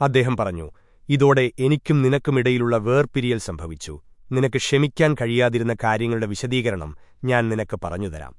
അദ്ദേഹം പറഞ്ഞു ഇതോടെ എനിക്കും നിനക്കുമിടയിലുള്ള വേർപിരിയൽ സംഭവിച്ചു. നിനക്ക് ക്ഷമിക്കാൻ കഴിയാതിരുന്ന കാര്യങ്ങളുടെ വിശദീകരണം ഞാൻ നിനക്ക് പറഞ്ഞുതരാം